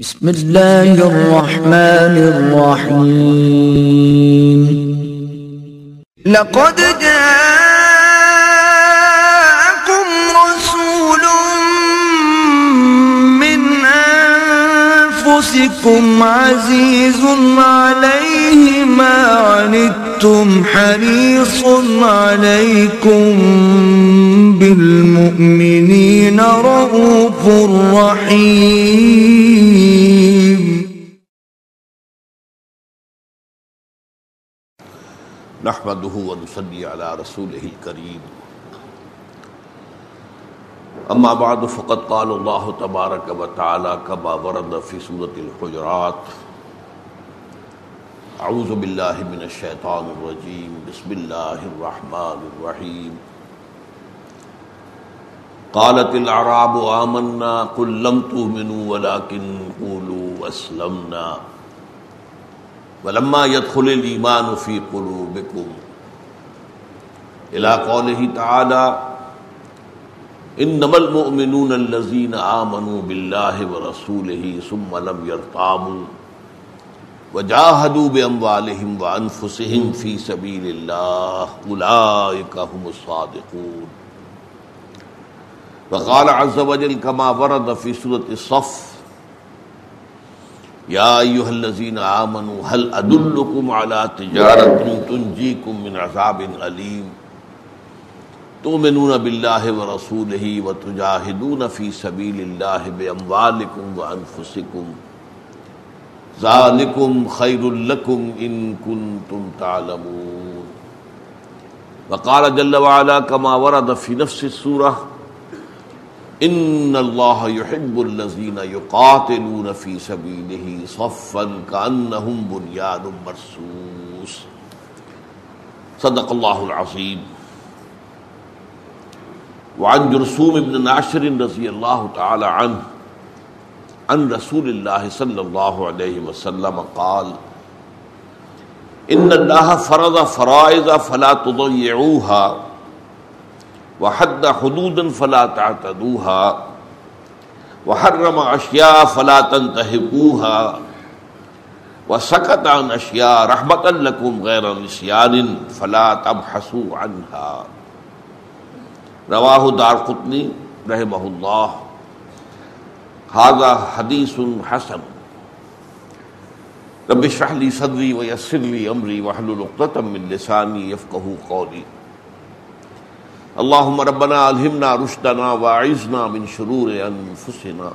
بسم الله الرحمن الرحيم. لقد جاءكم رسول من أنفسكم عزيز عليه ما عنتم حريص عليكم بالمؤمنين رؤوف رحيم. نحمده ونصلي على رسوله الكريم. اما بعد، فقد قال الله تبارك وتعالى كما ورد في سورة الحجرات. اعوذ بالله من الشيطان الرجيم بسم الله الرحمن الرحيم قالت الاعراب آمنا قل لم تؤمنوا ولكن قولوا اسلمنا۔ ولما يدخل الايمان في قلوبكم الى قوله تعالى انما المؤمنون الذين امنوا بالله ورسوله ثم لم يرتابوا وجاهدوا باموالهم وانفسهم في سبيل الله اولئك هم الصادقون۔ وقال عز وجل كما ورد في سوره الصف يا ايها الذين امنوا هل ادلكم على تجاره تنجيكم من عذاب اليم تؤمنون بالله ورسوله وتجاهدون في سبيل الله باموالكم وانفسكم ذلكم خير لكم ان كنتم تعلمون. وقال جل وعلا كما ورد في نفس السوره ان الله يحب الذين يقاتلون في سبيله صفا كانهم بنيان مرصوص. صدق الله العظيم وعن جرثوم بن ناشر رضي الله تعالى عنه عن رسول الله صلى الله عليه وسلم قال، ان الله فرض فرائض فلا تضيعوها وحد حدودا فلا تعتدوها وحرم اشیاء فلا تنتهكوها وسكت عن اشیاء رحمتا لكم غیر نسيان فلا تبحثوا عنها. رواه دار قطنی رحمہ اللہ۔ هذا حدیث حسن. رب اشرح لي صدري ويسر لي امري واحلل عقدة من لساني يفقهوا قولي. اللهم ربنا الهمنا رشدنا واعذنا من شرور انفسنا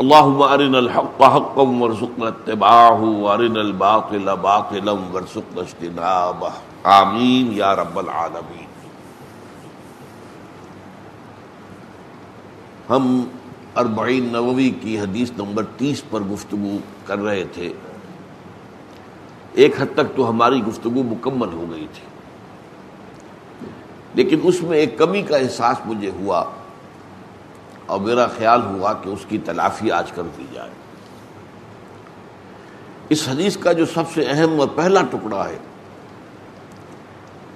اللهم ارنا الحق حقا وارزقنا اتباعه وارنا الباطل باطلا وارزقنا اجتنابه. آمین یا رب العالمین ہم اربعین نووی کی حدیث نمبر تیس پر گفتگو کر رہے تھے۔ ایک حد تک تو ہماری گفتگو مکمل ہو گئی تھی۔ لیکن اس میں ایک کمی کا احساس مجھے ہوا اور میرا خیال ہوا کہ اس کی تلافی آج کر دی جائے۔ اس حدیث کا جو سب سے اہم اور پہلا ٹکڑا ہے،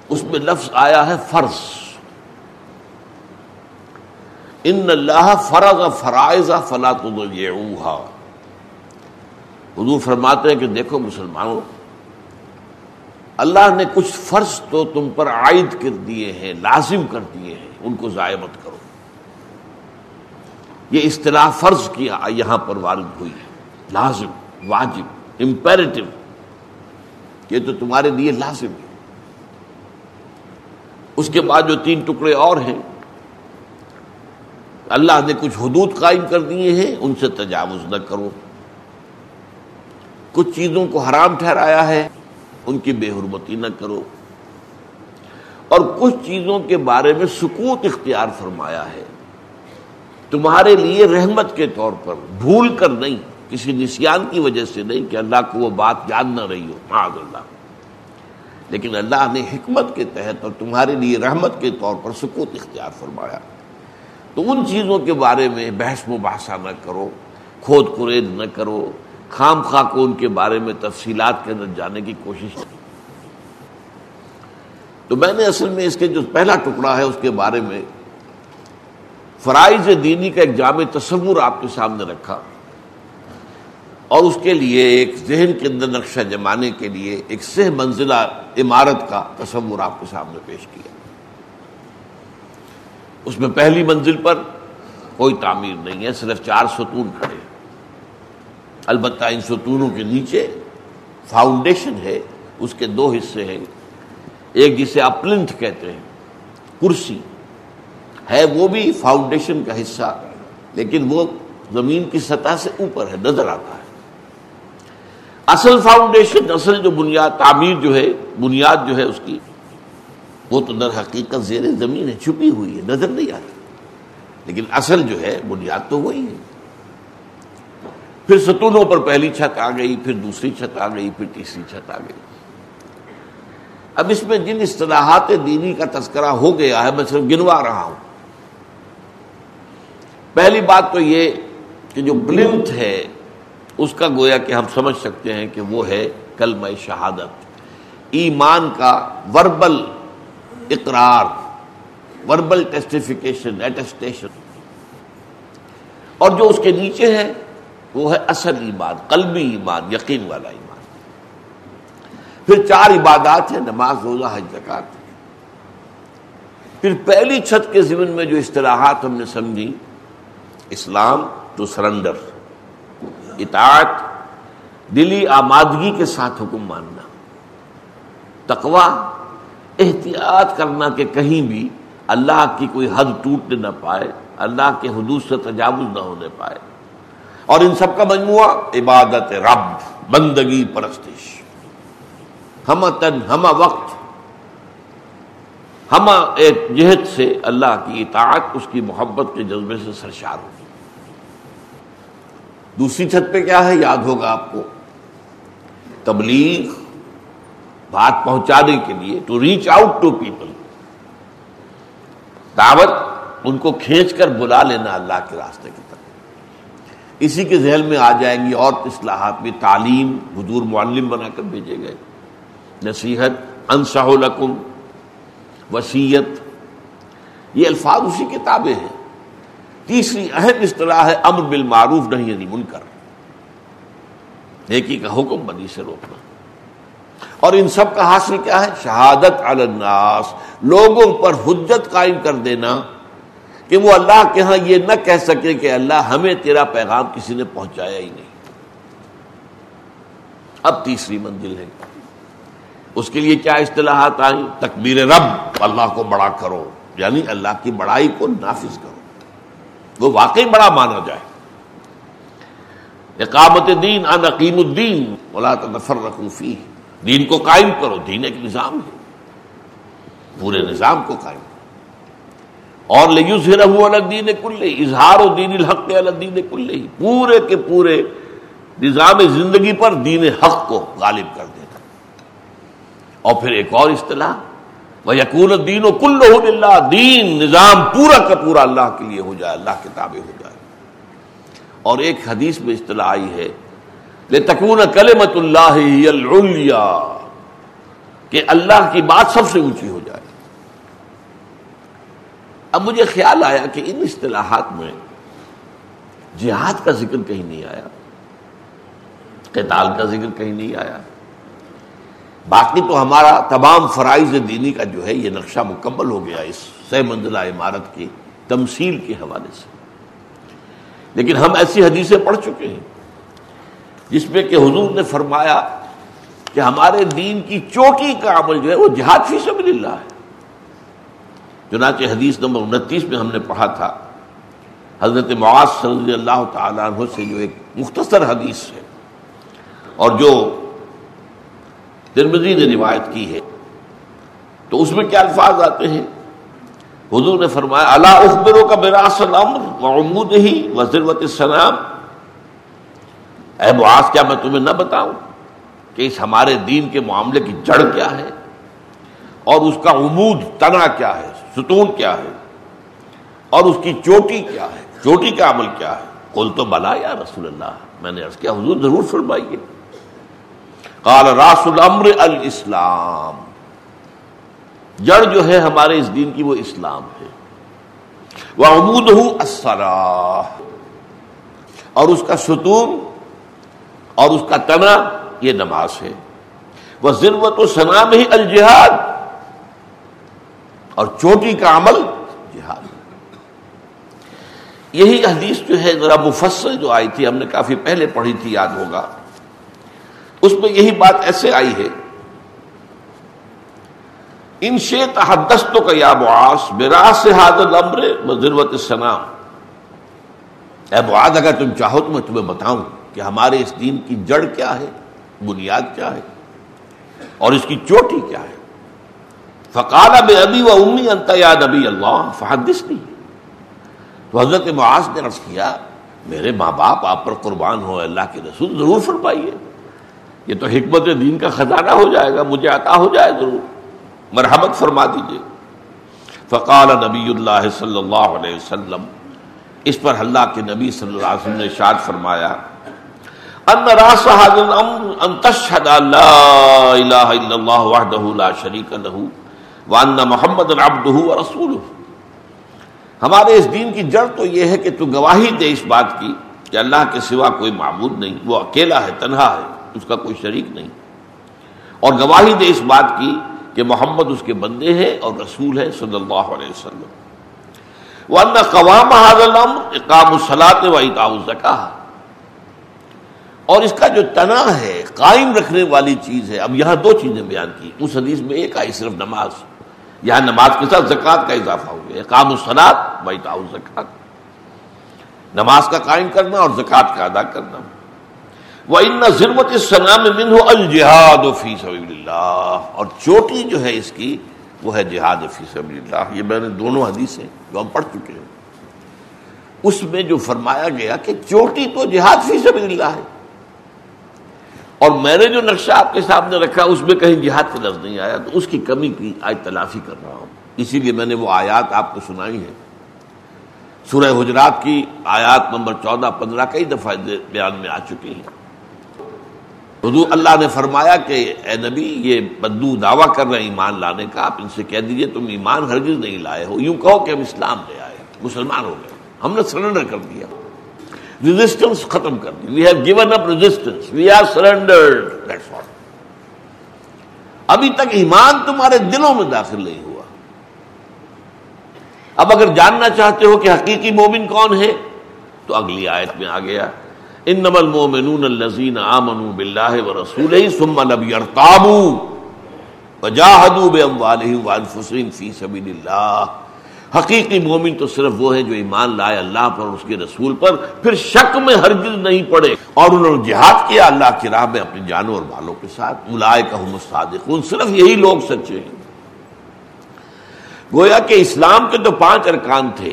اس میں لفظ آیا ہے فرض۔ ان اللہ فرض فرائض فلا تضيعوها حضور فرماتے ہیں کہ دیکھو مسلمانوں، اللہ نے کچھ فرض تو تم پر عائد کر دیے ہیں، لازم کر دیے ہیں، ان کو ضائع مت کرو۔ یہ اصطلاح فرض کی یہاں پر وارد ہوئی ہے۔ لازم، واجب امپیریٹو یہ تو تمہارے لیے لازم ہے۔ اس کے بعد جو تین ٹکڑے اور ہیں اللہ نے کچھ حدود قائم کر دیے ہیں، ان سے تجاوز نہ کرو۔ کچھ چیزوں کو حرام ٹھہرایا ہے، ان کی بے حرمتی نہ کرو۔ اور کچھ چیزوں کے بارے میں سکوت اختیار فرمایا ہے۔ تمہارے لیے رحمت کے طور پر بھول کر نہیں، کسی نسیان کی وجہ سے نہیں کہ اللہ کو وہ بات یاد نہ رہی ہو۔ معاذ اللہ۔ لیکن اللہ نے حکمت کے تحت اور تمہارے لیے رحمت کے طور پر سکوت اختیار فرمایا۔ تو ان چیزوں کے بارے میں بحث مباحثہ نہ کرو، کھود کرید نہ کرو، خام خواہ کو ان کے بارے میں تفصیلات کے اندر جانے کی کوشش کی تو میں نے اصل میں اس کے جو پہلا ٹکڑا ہے اس کے بارے میں فرائض دینی کا ایک جامع تصور آپ کے سامنے رکھا۔ اور اس کے لیے ایک ذہن کے اندر نقشہ جمانے کے لیے ایک سہ منزلہ عمارت کا تصور آپ کے سامنے پیش کیا۔ اس میں پہلی منزل پر کوئی تعمیر نہیں ہے، صرف چار ستون کھڑے البتہ ان ستونوں کے نیچے فاؤنڈیشن ہے، اس کے دو حصے ہیں۔ ایک جسے اپلنٹ کہتے ہیں، کرسی۔ ہے وہ بھی فاؤنڈیشن کا حصہ، لیکن وہ زمین کی سطح سے اوپر ہے، نظر آتا ہے۔ اصل فاؤنڈیشن اصل جو بنیاد، تعمیر جو ہے، بنیاد جو ہے اس کی وہ تو در حقیقت زیر زمین ہے، چھپی ہوئی ہے، نظر نہیں آتی۔ لیکن اصل جو ہے، بنیاد تو وہی ہے۔ پھر ستونوں پر پہلی چھت آ گئی، پھر دوسری چھت آ گئی، پھر تیسری چھت آ گئی۔ اب اس میں جن اصطلاحات دینی کا تذکرہ ہو گیا ہے، میں صرف گنوا رہا ہوں۔ پہلی بات تو یہ کہ جو بلنت ہے، اس کا گویا کہ ہم سمجھ سکتے ہیں کہ وہ ہے کلمہ شہادت۔ ایمان کا وربل اقرار وربل ٹیسٹیفیکیشن ایٹسٹیشن اور جو اس کے نیچے ہے، وہ ہے اصل ایمان، قلبی ایمان، یقین والا ایمان. پھر چار عبادات ہیں، نماز، روزہ، حج زکات پھر پہلی چھت کے ضمن میں جو اصطلاحات ہم نے سمجھی، اسلام ٹو سرنڈر اطاعت، دلی آمادگی کے ساتھ حکم ماننا تقوا احتیاط کرنا کہ کہیں بھی اللہ کی کوئی حد ٹوٹنے نہ پائے، اللہ کے حدود سے تجاوز نہ ہونے پائے۔ اور ان سب کا مجموعہ عبادت رب، بندگی، پرستش۔ ہم تن ہم وقت ہم ایک جہت سے اللہ کی اطاعت، اس کی محبت کے جذبے سے سرشار ہوگی دوسری چھت پہ کیا ہے؟ یاد ہوگا آپ کو۔ تبلیغ۔ بات پہنچانے کے لیے to reach out to people دعوت ان کو کھینچ کر بلا لینا اللہ کے راستے کی طرف. اسی کے ذہن میں آ جائیں گی اور اصلاحات میں تعلیم حضور معلم بنا کر بھیجے گئے. نصیحت، انصح لکم وسیعت یہ الفاظ اسی کتابیں ہیں. تیسری اہم اصطلاح ہے امر بالمعروف نہیں یعنی منکر نیکی کا حکم بنی سے روکنا. اور ان سب کا حاصل کیا ہے؟ شہادت الناس۔ لوگوں پر حجت قائم کر دینا کہ وہ اللہ کے ہاں یہ نہ کہہ سکے کہ اللہ ہمیں تیرا پیغام کسی نے پہنچایا ہی نہیں۔ اب تیسری منزل ہے۔ اس کے لیے کیا اصطلاحات آئیں؟ تکبیر رب، اللہ کو بڑا کرو یعنی اللہ کی بڑائی کو نافذ کرو۔ وہ واقعی بڑا مانا جائے۔ اقامت دین ان عقیم الدین بولا تو نفر رقوفی دین کو قائم کرو، دین ایک نظام ہے۔ پورے نظام کو قائم کرو۔ اور الدین کل اظہار و دین الحق الدین کل پورے کے پورے نظام زندگی پر دین حق کو غالب کر دینا اور پھر ایک اور اصطلاح وہ یقون دین و کل اللہ دین نظام پورا کا پورا اللہ کے لیے ہو جائے، اللہ کے تابع ہو جائے۔ اور ایک حدیث میں اصطلاح آئی ہے تکون کلمت اللہ کہ اللہ کی بات سب سے اونچی ہو جائے۔ اب مجھے خیال آیا کہ ان اصطلاحات میں جہاد کا ذکر کہیں نہیں آیا، قتال کا ذکر کہیں نہیں آیا۔ باقی تو ہمارا تمام فرائض دینی کا جو ہے یہ نقشہ مکمل ہو گیا اس سہ منزلہ عمارت کی تمثیل کے حوالے سے۔ لیکن ہم ایسی حدیثیں پڑھ چکے ہیں۔ جس میں کہ حضور نے فرمایا کہ ہمارے دین کی چوٹی کا عمل جو ہے وہ جہاد فی سبیل اللہ ہے۔ چنانچہ حدیث نمبر انتیس میں ہم نے پڑھا تھا، حضرت معاذ صلی اللہ تعالیٰ عنہ سے جو ایک مختصر حدیث ہے۔ اور جو ترمزی نے روایت کی ہے۔ تو اس میں کیا الفاظ آتے ہیں؟ حضور نے فرمایا اللہ اخبروں کا براس عمود ہی وزیروت السلام اے معاذ، کیا میں تمہیں نہ بتاؤں کہ اس ہمارے دین کے معاملے کی جڑ کیا ہے؟ اور اس کا عمود تنا کیا ہے؟ ستون کیا ہے؟ اور اس کی چوٹی کیا ہے؟ چوٹی کا عمل کیا ہے؟ کل تو بلا یا رسول اللہ، میں نے کیا، حضور ضرور فرمائیے۔ قال راس الامر الاسلام۔ جڑ جو ہے ہمارے اس دین کی وہ اسلام ہے۔ وہ عمود ہوں اور اس کا ستون اور اس کا تنا یہ نماز ہے۔ وہ ضرورت و سنام ہی الجہاد اور چوٹی کا عمل جہاد۔ یہی حدیث جو ہے ذرا مفصل جو آئی تھی، ہم نے کافی پہلے پڑھی تھی، یاد ہوگا۔ اس میں یہی بات ایسے آئی ہے۔ ان سے تحدستوں کا یا معاش میرا سے حاضر امر ضرورت سنام اے معاذ، اگر تم چاہو تو میں تمہیں بتاؤں۔ کہ ہمارے اس دین کی جڑ کیا ہے؟ بنیاد کیا ہے؟ اور اس کی چوٹی کیا ہے؟ فقال بے ابھی و امی انت یاد اللہ فحدث نہیں تو حضرت معاذ نے عرض کیا، میرے ماں باپ، آپ پر قربان ہو، اللہ کے رسول ضرور فرمائیے۔ یہ تو حکمت دین کا خزانہ ہو جائے گا، مجھے عطا ہو جائے ضرور۔ مرحمت فرما دیجیے فقال نبی اللہ صلی اللہ علیہ وسلم، اس پر اللہ کے نبی صلی اللہ علیہ وسلم نے شاد فرمایا ان راس الامر ان تشهد لا اله الا الله وحده لا شريك له وان محمد عبده ورسوله۔ ہمارے اس دین کی جڑ تو یہ ہے کہ تو گواہی دے اس بات کی کہ اللہ کے سوا کوئی معبود نہیں، وہ اکیلا ہے، تنہا ہے، اس کا کوئی شریک نہیں۔ اور گواہی دے اس بات کی کہ محمد اس کے بندے ہیں اور رسول ہے صلی اللہ علیہ وسلم۔ ورنہ قوام اقام الصلاط و اطاء الزکا اور اس کا جو تنا ہے، قائم رکھنے والی چیز ہے، اب یہاں دو چیزیں بیان کی۔ اس حدیث میں ایک آئی صرف نماز، یہاں نماز کے ساتھ زکوٰۃ کا اضافہ ہو گیا۔ اقام الصلاط و اطاء نماز کا قائم کرنا اور زکوٰۃ کا ادا کرنا۔ وہ ان ضرورت سنام من ہو الجہاد فی سبیل اللہ اور چوٹی جو ہے اس کی، وہ ہے جہاد فی سبیل اللہ یہ میں نے دونوں حدیثیں جو ہم پڑھ چکے ہیں۔ اس میں جو فرمایا گیا کہ چوٹی تو جہاد فی سبیل اللہ ہے۔ اور میں نے جو نقشہ آپ کے سامنے رکھا، اس میں کہیں جہاد کا لفظ نہیں آیا، تو اس کی کمی کی آج تلافی کر رہا ہوں۔ اسی لیے میں نے وہ آیات آپ کو سنائی ہیں۔ سورہ حجرات کی آیات نمبر چودہ، پندرہ کئی دفعہ بیان میں آ چکی ہیں۔ حضور اللہ نے فرمایا کہ اے نبی، یہ بدو دعویٰ کر رہے ہیں ایمان لانے کا، آپ ان سے کہہ دیجیے، تم ایمان ہرگز نہیں لائے ہو۔ یوں کہو کہ ہم اسلام لے آئے، مسلمان ہو گئے، ہم نے سرنڈر کر دیا۔ ریزسٹنس ختم کر دی. We have given up resistance we are surrendered ابھی تک ایمان تمہارے دلوں میں داخل نہیں ہوا. اب اگر جاننا چاہتے ہو کہ حقیقی مومن کون ہے، تو اگلی آیت میں آ گیا. ان نمل مومنون الزین آمن بلّہ و رسول ثم لم يرتابوا وجاهدوا باموالهم وانفسهم في سبيل الله حقیقی مومن تو صرف وہ ہے جو ایمان لائے اللہ پر اور اس کے رسول پر، پھر شک میں ہرگز نہیں پڑے۔ اور انہوں نے جہاد کیا اللہ کی راہ میں اپنی جانوں اور بالوں کے ساتھ۔ اولئک هم الصادقون، صرف یہی لوگ سچے ہیں۔ گویا کہ اسلام کے تو پانچ ارکان تھے۔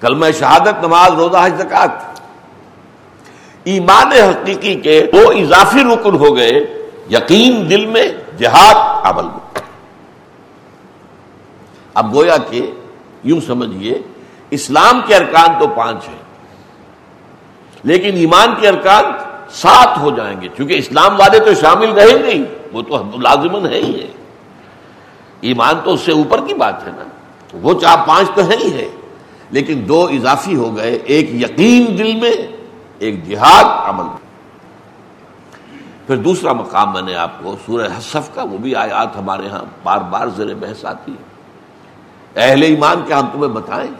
کلمہ شہادت، نماز، روزہ، حج زکات ایمان حقیقی کے وہ اضافی رکن ہو گئے۔ یقین دل میں، جہاد، عمل میں۔ اب گویا کہ یوں سمجھیے، اسلام کے ارکان تو پانچ ہیں۔ لیکن ایمان کے ارکان سات ہو جائیں گے، چونکہ اسلام والے تو شامل رہیں گے ہی وہ تو لازمن ہے ہی ہے ایمان تو اس سے اوپر کی بات ہے نا، وہ چار پانچ تو ہے ہی ہے لیکن دو اضافی ہو گئے، ایک یقین دل میں، ایک جہاد عمل میں۔ پھر دوسرا مقام میں نے آپ کو سورہ حصف کا، وہ بھی آیات ہمارے ہاں بار بار زیر بحث آتی ہے اہل ایمان کے ہم تمہیں بتائیں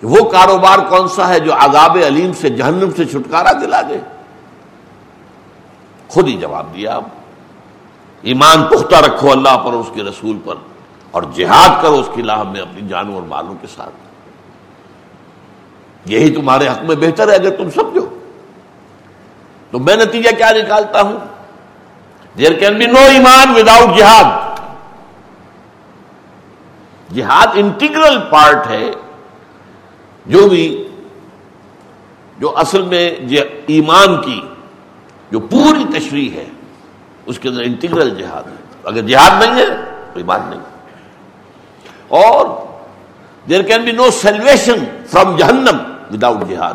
کہ وہ کاروبار کون سا ہے جو عذاب علیم سے جہنم سے چھٹکارا دلا دے؟ خود ہی جواب دیا آپ ایمان پختہ رکھو اللہ پر اس کے رسول پر اور جہاد کرو اس کی لاہ میں اپنی جانوں اور بالوں کے ساتھ۔ یہی تمہارے حق میں بہتر ہے اگر تم سمجھو۔ تو میں نتیجہ کیا نکالتا ہوں؟ دیر کین بی نو ایمان وداؤٹ جہاد جہاد انٹیگرل پارٹ ہے، جو بھی، جو اصل میں ایمان کی جو پوری تشریح ہے، اس کے اندر انٹیگرل جہاد ہے۔ اگر جہاد نہیں ہے، کوئی بات نہیں۔ اور there can be no salvation from جہنم وداؤٹ جہاد۔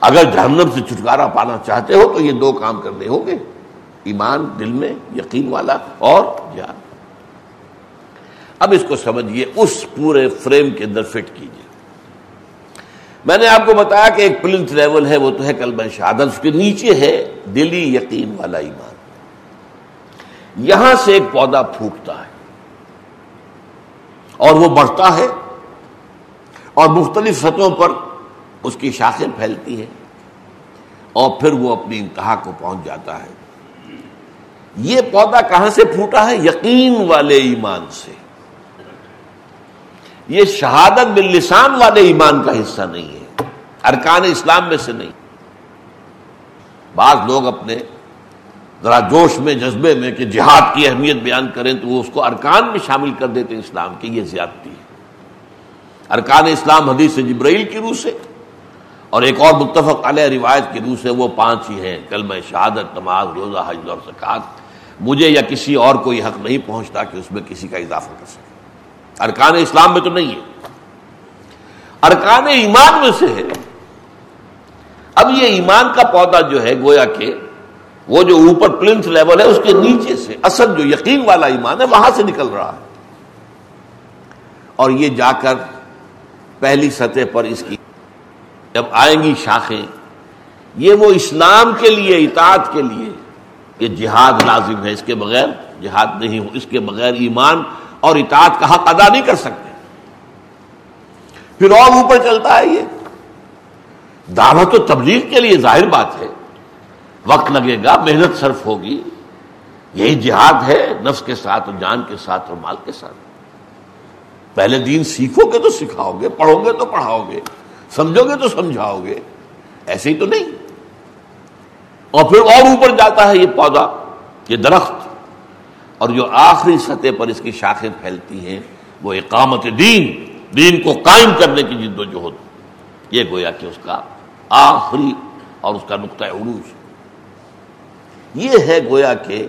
اگر جہنم سے چھٹکارا پانا چاہتے ہو، تو یہ دو کام کرنے ہوں گے۔ ایمان دل میں، یقین والا اور جہاد۔ اب اس کو سمجھیے اس پورے فریم کے اندر فٹ کیجیے میں نے آپ کو بتایا کہ ایک پلنٹ لیول ہے، وہ تو ہے کلمہ شہادت، اس کے نیچے ہے دلی یقین والا ایمان۔ یہاں سے ایک پودا پھوٹتا ہے۔ اور وہ بڑھتا ہے، اور مختلف سطحوں پر اس کی شاخیں پھیلتی ہیں، اور پھر وہ اپنی انتہا کو پہنچ جاتا ہے۔ یہ پودا کہاں سے پھوٹا ہے؟ یقین والے ایمان سے۔ یہ شہادت باللسان والے ایمان کا حصہ نہیں ہے۔ ارکان اسلام میں سے نہیں۔ بعض لوگ اپنے ذرا جوش میں، جذبے میں کہ جہاد کی اہمیت بیان کریں تو وہ اس کو ارکان میں شامل کر دیتے ہیں اسلام کی، یہ زیادتی ہے۔ ارکان اسلام حدیث جبرائیل کی روح سے اور ایک اور متفق علیہ روایت کی روح سے وہ پانچ ہی ہیں۔ کلمہ شہادت، نماز، روزہ، حج اور سکاط مجھے یا کسی اور کو یہ حق نہیں پہنچتا کہ اس میں کسی کا اضافہ کر سکے۔ ارکان اسلام میں تو نہیں ہے۔ ارکان ایمان میں سے ہے۔ اب یہ ایمان کا پودا جو ہے، گویا کہ وہ جو اوپر پلنس لیول ہے، اس کے نیچے سے، اصل جو یقین والا ایمان ہے، وہاں سے نکل رہا ہے۔ اور یہ جا کر پہلی سطح پر اس کی، جب آئیں گی شاخیں، یہ وہ اسلام کے لیے، اطاعت کے لیے، یہ جہاد لازم ہے۔ اس کے بغیر جہاد نہیں ہو، اس کے بغیر ایمان اور اطاعت کا حق ادا نہیں کر سکتے۔ پھر اور اوپر چلتا ہے یہ۔ دعوت و تبلیغ کے لیے ظاہر بات ہے۔ وقت لگے گا، محنت صرف ہوگی۔ یہی جہاد ہے نفس کے ساتھ اور جان کے ساتھ اور مال کے ساتھ۔ پہلے دین سیکھو گے تو سکھاؤ گے، پڑھو گے تو پڑھاؤ گے۔ سمجھو گے تو سمجھاؤ گے۔ ایسے ہی تو نہیں۔ اور پھر اور اوپر جاتا ہے یہ پودا، یہ درخت۔ اور جو آخری سطح پر اس کی شاخیں پھیلتی ہیں، وہ اقامت دین دین کو قائم کرنے کی جد و جہد۔ یہ گویا کہ اس کا آخری اور اس کا نقطۂ عروج۔ یہ ہے گویا کہ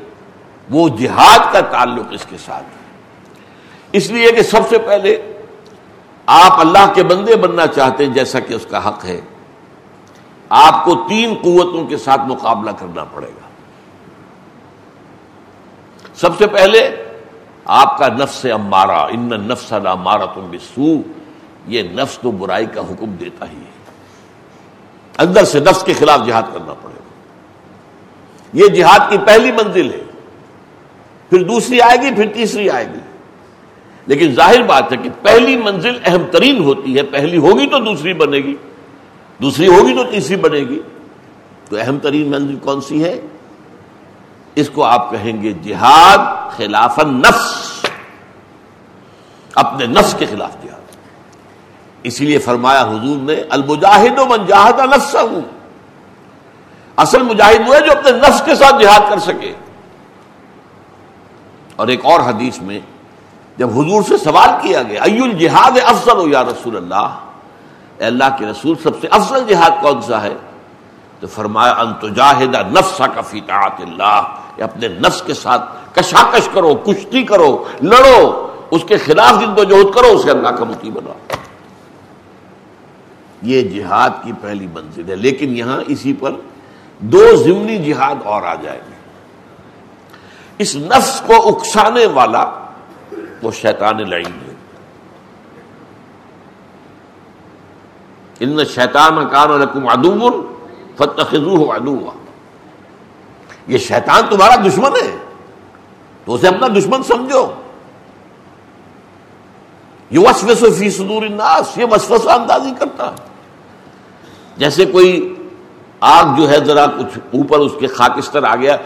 وہ جہاد کا تعلق اس کے ساتھ اس لیے کہ سب سے پہلے آپ اللہ کے بندے بننا چاہتے ہیں، جیسا کہ اس کا حق ہے۔ آپ کو تین قوتوں کے ساتھ مقابلہ کرنا پڑے گا۔ سب سے پہلے آپ کا نفس امارا ان نفس مارا تم بسو یہ نفس تو برائی کا حکم دیتا ہی ہے۔ اندر سے نفس کے خلاف جہاد کرنا پڑے گا۔ یہ جہاد کی پہلی منزل ہے۔ پھر دوسری آئے گی، پھر تیسری آئے گی۔ لیکن ظاہر بات ہے کہ پہلی منزل اہم ترین ہوتی ہے۔ پہلی ہوگی تو دوسری بنے گی۔ دوسری ہوگی تو تیسری بنے گی۔ تو اہم ترین منزل کون سی ہے؟ اس کو آپ کہیں گے جہاد خلاف نفس اپنے نفس کے خلاف جہاد۔ اسی لیے فرمایا حضور نے، المجاہد و من جاہد نفس ہوں اصل مجاہد وہ ہے جو اپنے نفس کے ساتھ جہاد کر سکے۔ اور ایک اور حدیث میں جب حضور سے سوال کیا گیا ای الجہاد افضل ہو یا رسول اللہ؟ اے اللہ کے رسول، سب سے افضل جہاد کون سا ہے؟ تو فرمایا انتجاہد نفس کا فی طاعت اللہ اپنے نفس کے ساتھ کشاکش کرو، کشتی کرو، لڑو، اس کے خلاف جن کو جہد کرو، اسے اللہ کا متی بناؤ۔ یہ جہاد کی پہلی منزل ہے، لیکن یہاں اسی پر دو ضمنی جہاد اور آ جائیں گے۔ اس نفس کو اکسانے والا وہ شیطان لعین ہے۔ ان شیطان کان لکم عدو فتخذوه عدوا۔ یہ شیطان تمہارا دشمن ہے۔ تو اسے اپنا دشمن سمجھو۔ یہ وسوس فی صدور الناس، یہ وسوسہ اندازی کرتا ہے۔ جیسے کوئی آگ جو ہے ذرا کچھ اوپر اس کے خاکستر آ گیا،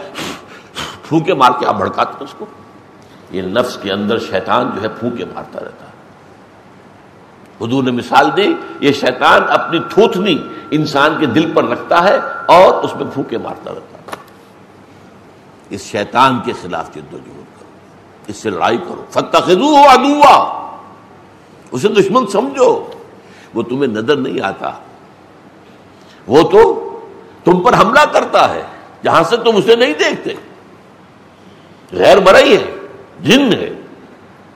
پھونکے مار کے آپ بھڑکاتے اس کو۔ یہ نفس کے اندر شیطان جو ہے پھونکے مارتا رہتا ہے۔ حضور نے مثال دی، یہ شیطان اپنی تھوتنی انسان کے دل پر رکھتا ہے اور اس میں پھونکے مارتا رہتا ہے۔ اس شیطان کے خلاف جد و جہد کرو، اس سے لڑائی کرو۔ فتح ادوا اسے دشمن سمجھو۔ وہ تمہیں نظر نہیں آتا۔ وہ تو تم پر حملہ کرتا ہے، جہاں سے تم اسے نہیں دیکھتے۔ غیر مرئی ہے، جن ہے۔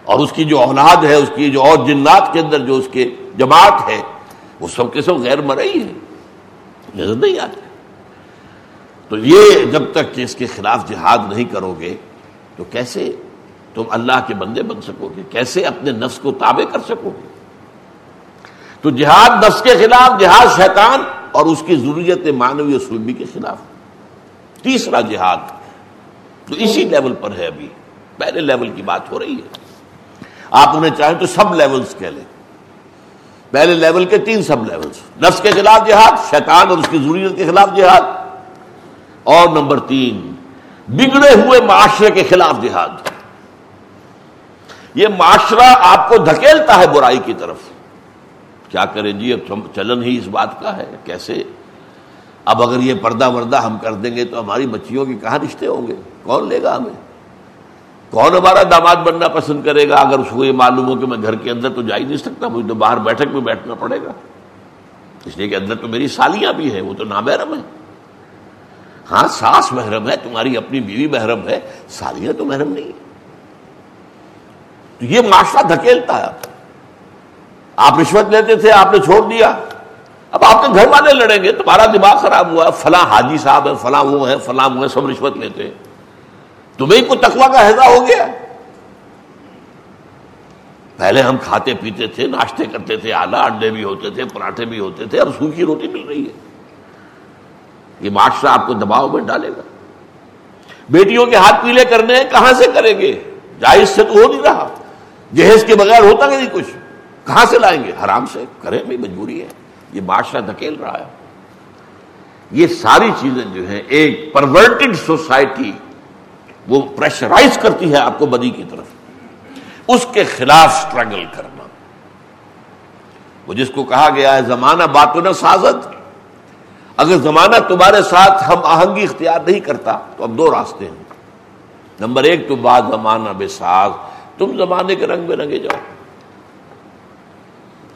اور اس کی جو اولاد ہے، اس کی جو اور جنات کے اندر جو اس کے جماعت ہے، وہ سب کے سب غیر مرئی ہے نظر نہیں آتے تو یہ جب تک کہ اس کے خلاف جہاد نہیں کرو گے، تو کیسے تم اللہ کے بندے بن سکو گے؟ کیسے اپنے نفس کو تابع کر سکو گے؟ تو جہاد نفس کے خلاف، جہاد شیطان اور اس کی ضروریت مانوی اور سلبی کے خلاف۔ تیسرا جہاد تو اسی لیول پر ہے ابھی۔ پہلے لیول کی بات ہو رہی ہے۔ آپ انہیں چاہیں تو سب لیولز کہہ لیں۔ پہلے لیول کے تین سب لیولز، نفس کے خلاف جہاد، شیطان اور اس کی ضروریت کے خلاف جہاد۔ اور نمبر تین، بگڑے ہوئے معاشرے کے خلاف جہاد۔ یہ معاشرہ آپ کو دھکیلتا ہے برائی کی طرف۔ کیا کریں جی اب چلن ہی اس بات کا ہے، کیسے؟ اب اگر یہ پردہ وردہ ہم کر دیں گے تو ہماری بچیوں کے کہاں رشتے ہوں گے؟ کون لے گا ہمیں؟ کون ہمارا داماد بننا پسند کرے گا؟ اگر اس کو یہ معلوم ہو کہ میں گھر کے اندر تو جا ہی نہیں سکتا، مجھے تو باہر بیٹھک میں بیٹھنا پڑے گا۔ اس لیے کہ اندر تو میری سالیاں بھی ہیں، وہ تو نامحرم ہے ہاں ساس محرم ہے، تمہاری اپنی بیوی محرم ہے، سالیاں تو محرم نہیں تو یہ معاشرہ دھکیلتا ہے۔ آپ رشوت لیتے تھے، آپ نے چھوڑ دیا۔ اب آپ کے گھر والے لڑیں گے، تمہارا دماغ خراب ہوا فلاں حاجی صاحب ہے فلاں وہ ہے فلاں وہ ہے سب رشوت لیتے ہیں۔ تمہیں کو تکوا کا حضا ہو گیا؟ پہلے ہم کھاتے پیتے تھے، ناشتے کرتے تھے آلہ انڈے بھی ہوتے تھے، پراٹھے بھی ہوتے تھے اور سوکھی روٹی مل رہی ہے۔ یہ معاشرہ آپ کو دباؤ میں ڈالے گا۔ بیٹیوں کے ہاتھ پیلے کرنے کہاں سے کریں گے؟ جائز سے تو ہو نہیں رہا۔ جہیز کے بغیر ہوتا کہ نہیں کچھ۔ کہاں سے لائیں گے؟ حرام سے۔ کریں بھی مجبوری ہے یہ معاشرہ دھکیل رہا ہے۔ یہ ساری چیزیں جو ہیں، ایک پرورٹڈ سوسائٹی وہ پریشرائز کرتی ہے آپ کو بدی کی طرف۔ اس کے خلاف سٹرگل کرنا۔ وہ جس کو کہا گیا ہے، زمانہ بات سازت۔ اگر زمانہ تمہارے ساتھ ہم آہنگی اختیار نہیں کرتا، تو اب دو راستے ہیں۔ نمبر ایک، تو بعد زمانہ بے ساز۔ تم زمانے کے رنگ میں رنگے جاؤ۔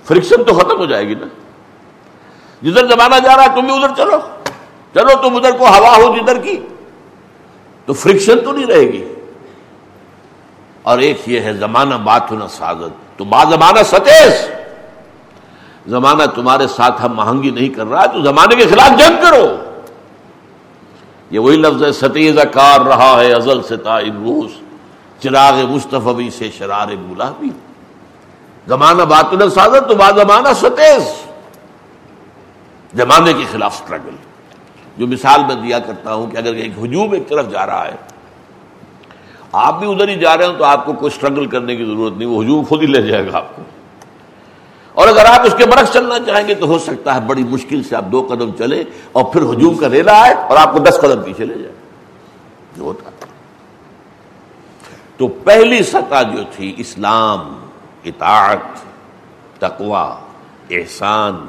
فرکشن تو ختم ہو جائے گی نا۔ جدھر زمانہ جا رہا ہے، تم بھی ادھر چلو۔ چلو تم ادھر کو ہوا ہو جدھر کی۔ تو فرکشن تو نہیں رہے گی۔ اور ایک یہ ہے، زمانہ بات ہونا سازت۔ تو بعض زمانہ ستیش زمانہ تمہارے ساتھ ہم مہنگی نہیں کر رہا، تو زمانے کے خلاف جنگ کرو۔ یہ وہی لفظ ہے، ستیز کار رہا ہے ازل سے روس چراغ مصطفی سے شرار گلابی زمانہ بات سازت، تو بعض زمانہ ستیز۔ زمانے کے خلاف سٹرگل جو مثال میں دیا کرتا ہوں کہ اگر ایک ہجوم ایک طرف جا رہا ہے، آپ بھی ادھر ہی جا رہے ہیں تو آپ کو کوئی سٹرگل کرنے کی ضرورت نہیں، وہ ہجوم خود ہی لے جائے گا آپ کو۔ اور اگر آپ اس کے برعکس چلنا چاہیں گے تو ہو سکتا ہے بڑی مشکل سے آپ دو قدم چلے اور پھر ہجوم کا ریلا آئے اور آپ کو دس قدم پیچھے لے جائے جو ہوتا تو پہلی سطح جو تھی، اسلام، اطاعت تقوا احسان،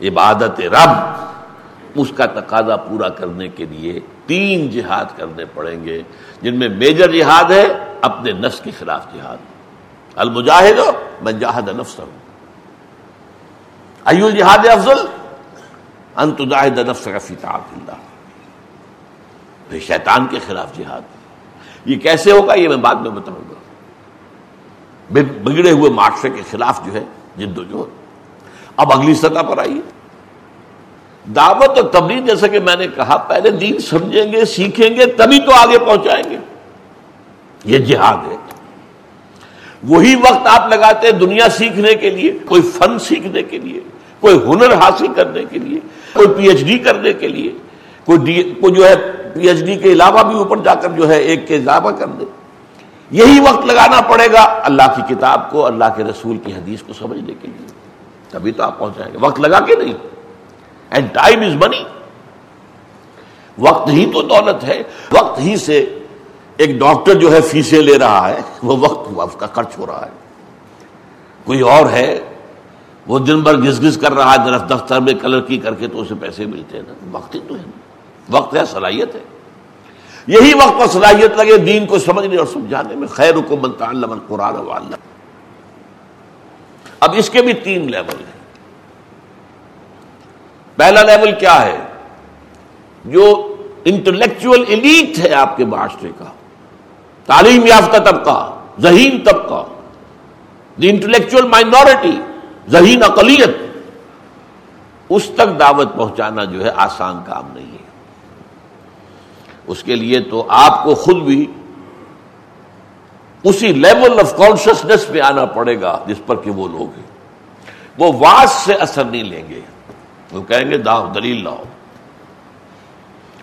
عبادت رب اس کا تقاضا پورا کرنے کے لیے تین جہاد کرنے پڑیں گے، جن میں میجر جہاد ہے، اپنے نفس کے خلاف جہاد۔ المجاہد ہو میں جاہد نفس ہوں ایو جہاد افضل؟ انت جاہد نفس کا اللہ۔ پھر شیطان کے خلاف جہاد۔ یہ کیسے ہوگا؟ یہ میں بعد میں بتاؤں گا۔ بگڑے ہوئے معاشرے کے خلاف جو ہے، جد و جہد۔ اب اگلی سطح پر آئیے۔ دعوت اور تبلیغ جیسا کہ میں نے کہا، پہلے دین سمجھیں گے، سیکھیں گے، تبھی تو آگے پہنچائیں گے۔ یہ جہاد ہے۔ وہی وقت آپ لگاتے ہیں دنیا سیکھنے کے لیے، کوئی فن سیکھنے کے لیے، کوئی ہنر حاصل کرنے کے لیے، کوئی پی ایچ ڈی کرنے کے لیے، کوئی کوئی جو ہے پی ایچ ڈی کے علاوہ بھی اوپر جا کر جو ہے ایک کے اضافہ کر دے۔ یہی وقت لگانا پڑے گا اللہ کی کتاب کو، اللہ کے رسول کی حدیث کو سمجھنے کے لیے۔ تبھی تو آپ پہنچائیں گے۔ وقت لگا کے نہیں۔ اینڈ ٹائم از منی وقت ہی تو دولت ہے۔ وقت ہی سے ایک ڈاکٹر جو ہے فیسیں لے رہا ہے، وہ وقت کا خرچ ہو رہا ہے۔ کوئی اور ہے، وہ دن بھر گھس گھس کر رہا ہے دفتر میں کلر کی کر کے تو اسے پیسے ملتے ہیں نا۔ وقت ہی تو ہے۔ وقت ہے، صلاحیت ہے۔ یہی وقت اور صلاحیت لگے، دین کو سمجھنے اور سمجھانے میں۔ خیر حکومت قرآن اب اس کے بھی تین لیول ہیں۔ پہلا لیول کیا ہے؟ جو انٹلیکچل ایلیٹ ہے آپ کے معاشرے کا، تعلیم یافتہ طبقہ، ذہین طبقہ، دی انٹلیکچل مائنورٹی ذہین اقلیت، اس تک دعوت پہنچانا جو ہے آسان کام نہیں ہے۔ اس کے لیے تو آپ کو خود بھی اسی لیول آف کانشیسنیس پہ آنا پڑے گا جس پر کہ وہ لوگ ہیں۔ وہ واس سے اثر نہیں لیں گے۔ وہ کہیں گے داؤ دلیل لاؤ